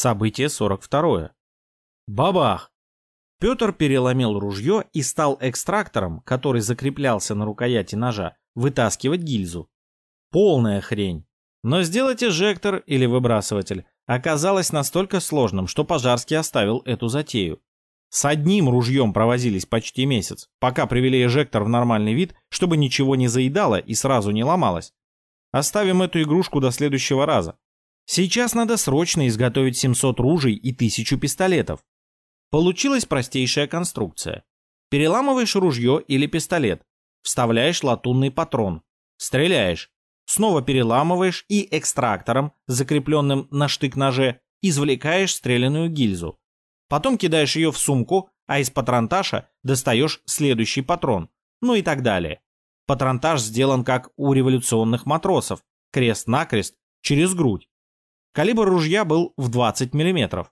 Событие 42. Бабах! Петр переломил ружье и стал экстрактором, который закреплялся на рукояти ножа, вытаскивать гильзу. Полная хрень. Но сделать эжектор или выбрасыватель оказалось настолько сложным, что Пожарский оставил эту затею. С одним ружьем провозились почти месяц, пока привели эжектор в нормальный вид, чтобы ничего не заедало и сразу не ломалось. Оставим эту игрушку до следующего раза. Сейчас надо срочно изготовить 700 ружей и 1000 пистолетов. Получилась простейшая конструкция. Переламываешь ружье или пистолет, вставляешь латунный патрон, стреляешь, снова переламываешь и экстрактором, закрепленным на штык-ноже, извлекаешь стреляную гильзу. Потом кидаешь ее в сумку, а из патронташа достаешь следующий патрон, ну и так далее. Патронтаж сделан как у революционных матросов, крест-накрест, через грудь. Калибр ружья был в 20 мм.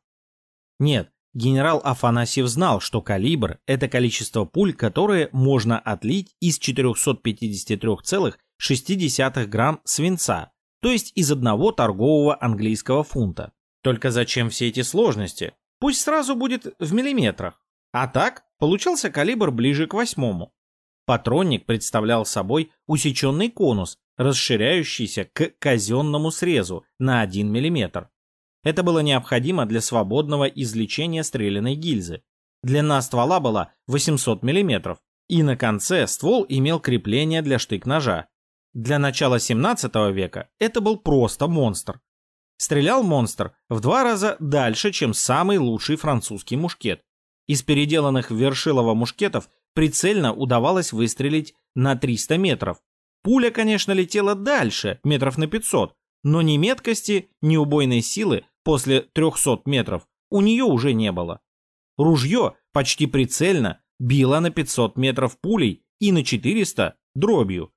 Нет, генерал Афанасьев знал, что калибр – это количество пуль, которые можно отлить из 453,5 0,6 грамм свинца, то есть из одного торгового английского фунта. Только зачем все эти сложности? Пусть сразу будет в миллиметрах. А так, получался калибр ближе к восьмому. Патронник представлял собой усеченный конус, расширяющийся к казенному срезу на 1 мм. Это было необходимо для свободного извлечения стреляной гильзы. Длина ствола была 800 мм, и на конце ствол имел крепление для штык-ножа. Для начала 17 века это был просто монстр. Стрелял монстр в два раза дальше, чем самый лучший французский мушкет. Из переделанных в Вершилово мушкетов прицельно удавалось выстрелить на 300 метров. Пуля, конечно, летела дальше, метров на 500, но ни меткости, ни убойной силы после 300 метров у нее уже не было. Ружье почти прицельно било на 500 метров пулей и на 400 дробью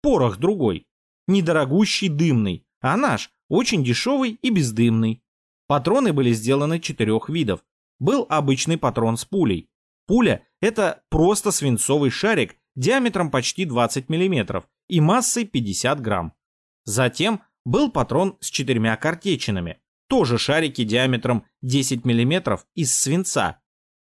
порох другой. Недорогущий дымный, а наш очень дешевый и бездымный. Патроны были сделаны четырех видов. Был обычный патрон с пулей. Пуля – это просто свинцовый шарик диаметром почти 20 мм и массой 50 грамм. Затем был патрон с четырьмя картечинами, тоже шарики диаметром 10 мм из свинца.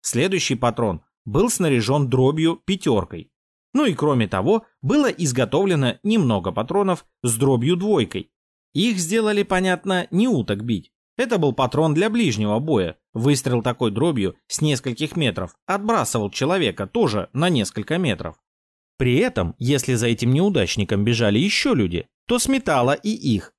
Следующий патрон был снаряжен дробью пятеркой. Ну и кроме того, было изготовлено немного патронов с дробью двойкой. Их сделали, понятно, не уток бить. Это был патрон для ближнего боя. Выстрел такой дробью с нескольких метров отбрасывал человека тоже на несколько метров. При этом, если за этим неудачником бежали еще люди, то сметало и их.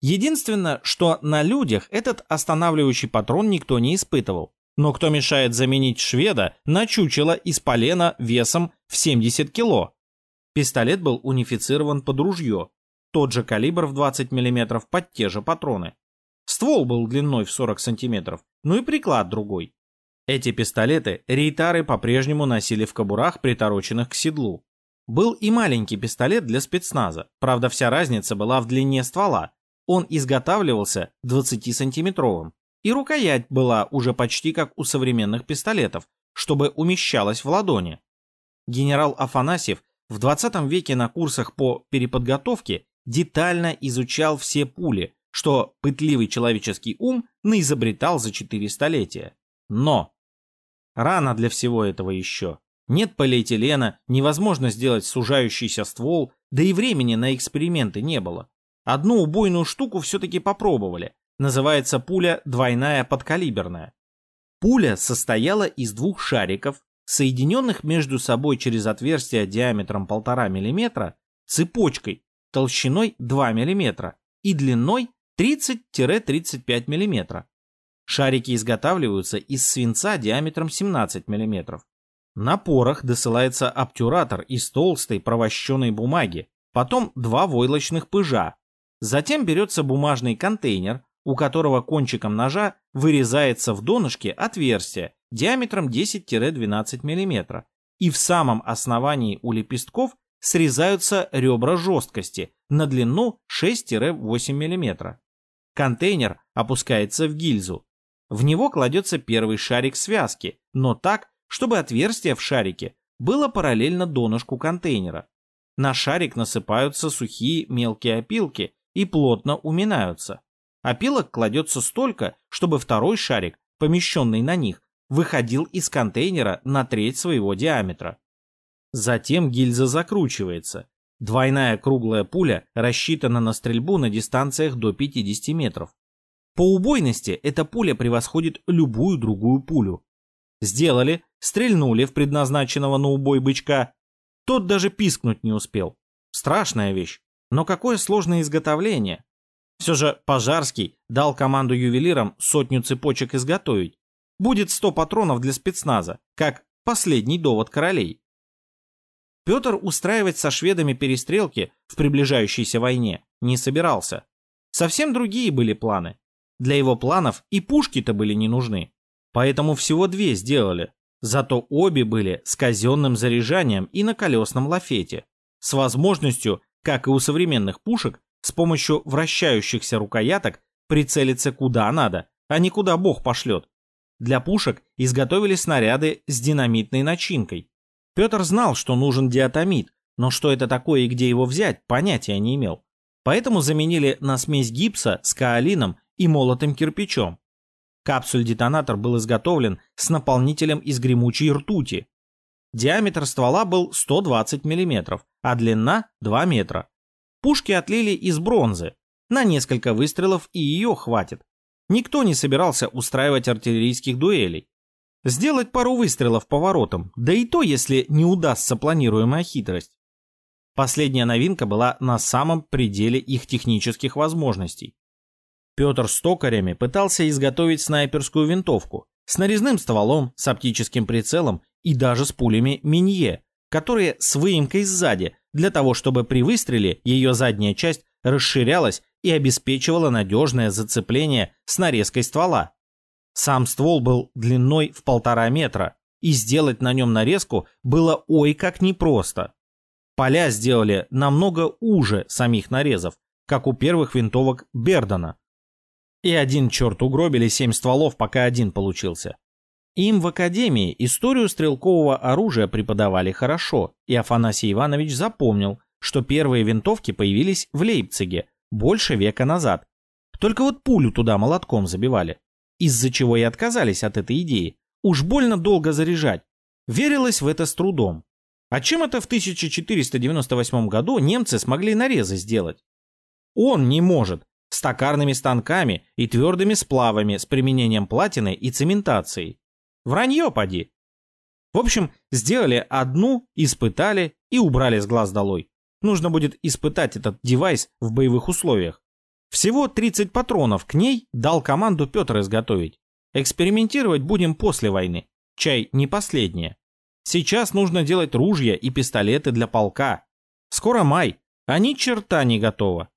Единственное, что на людях этот останавливающий патрон никто не испытывал. Но кто мешает заменить шведа на чучело из полена весом в 70 кило? Пистолет был унифицирован под ружье. Тот же калибр в 20 мм под те же патроны. Ствол был длиной в 40 сантиметров, ну и приклад другой. Эти пистолеты рейтары по-прежнему носили в кобурах, притороченных к седлу. Был и маленький пистолет для спецназа, правда вся разница была в длине ствола. Он изготавливался 20-сантиметровым, и рукоять была уже почти как у современных пистолетов, чтобы умещалась в ладони. Генерал Афанасьев в 20 веке на курсах по переподготовке детально изучал все пули, что пытливый человеческий ум наизобретал за четыре столетия. Но рано для всего этого еще. Нет полиэтилена, невозможно сделать сужающийся ствол, да и времени на эксперименты не было. Одну убойную штуку все-таки попробовали, называется пуля двойная подкалиберная. Пуля состояла из двух шариков, соединенных между собой через отверстие диаметром 1,5 мм цепочкой толщиной 2 мм и длиной 30-35 мм. Шарики изготавливаются из свинца диаметром 17 мм. На порох досылается обтюратор из толстой провощенной бумаги, потом два войлочных пыжа. Затем берется бумажный контейнер, у которого кончиком ножа вырезается в донышке отверстие диаметром 10-12 мм, и в самом основании у лепестков срезаются ребра жесткости на длину 6-8 мм. Контейнер опускается в гильзу. В него кладется первый шарик связки, но так, чтобы отверстие в шарике было параллельно донышку контейнера. На шарик насыпаются сухие мелкие опилки и плотно уминаются. Опилок кладется столько, чтобы второй шарик, помещенный на них, выходил из контейнера на треть своего диаметра. Затем гильза закручивается. Двойная круглая пуля рассчитана на стрельбу на дистанциях до 50 метров. По убойности эта пуля превосходит любую другую пулю. Сделали, стрельнули в предназначенного на убой бычка. Тот даже пискнуть не успел. Страшная вещь, но какое сложное изготовление. Все же Пожарский дал команду ювелирам сотню цепочек изготовить. Будет 100 патронов для спецназа, как последний довод королей. Петр устраивать со шведами перестрелки в приближающейся войне не собирался. Совсем другие были планы. Для его планов и пушки-то были не нужны. Поэтому всего две сделали. Зато обе были с казенным заряжанием и на колесном лафете. С возможностью, как и у современных пушек, с помощью вращающихся рукояток прицелиться куда надо, а не куда бог пошлет. Для пушек изготовили снаряды с динамитной начинкой. Петр знал, что нужен диатомит, но что это такое и где его взять, понятия не имел. Поэтому заменили на смесь гипса с каолином и молотым кирпичом. Капсуль-детонатор был изготовлен с наполнителем из гремучей ртути. Диаметр ствола был 120 мм, а длина 2 метра. Пушки отлили из бронзы. На несколько выстрелов и ее хватит. Никто не собирался устраивать артиллерийских дуэлей. Сделать пару выстрелов по воротам, да и то, если не удастся планируемая хитрость. Последняя новинка была на самом пределе их технических возможностей. Петр с токарями пытался изготовить снайперскую винтовку с нарезным стволом, с оптическим прицелом и даже с пулями Минье, которые с выемкой сзади, для того чтобы при выстреле ее задняя часть расширялась и обеспечивала надежное зацепление с нарезкой ствола. Сам ствол был длиной в полтора метра, и сделать на нем нарезку было ой как непросто. Поля сделали намного уже самих нарезов, как у первых винтовок Бердана. И один черт угробили семь стволов, пока один получился. Им в академии историю стрелкового оружия преподавали хорошо, и Афанасий Иванович запомнил, что первые винтовки появились в Лейпциге больше века назад. Только вот пулю туда молотком забивали, из-за чего и отказались от этой идеи. Уж больно долго заряжать. Верилось в это с трудом. А чем это в 1498 году немцы смогли нарезы сделать? Он не может, с токарными станками и твердыми сплавами с применением платины и цементацией. Вранье поди. В общем, сделали одну, испытали и убрали с глаз долой. Нужно будет испытать этот девайс в боевых условиях. Всего 30 патронов к ней дал команду Петр изготовить. Экспериментировать будем после войны. Чай не последнее. Сейчас нужно делать ружья и пистолеты для полка. Скоро май, а ни черта не готово.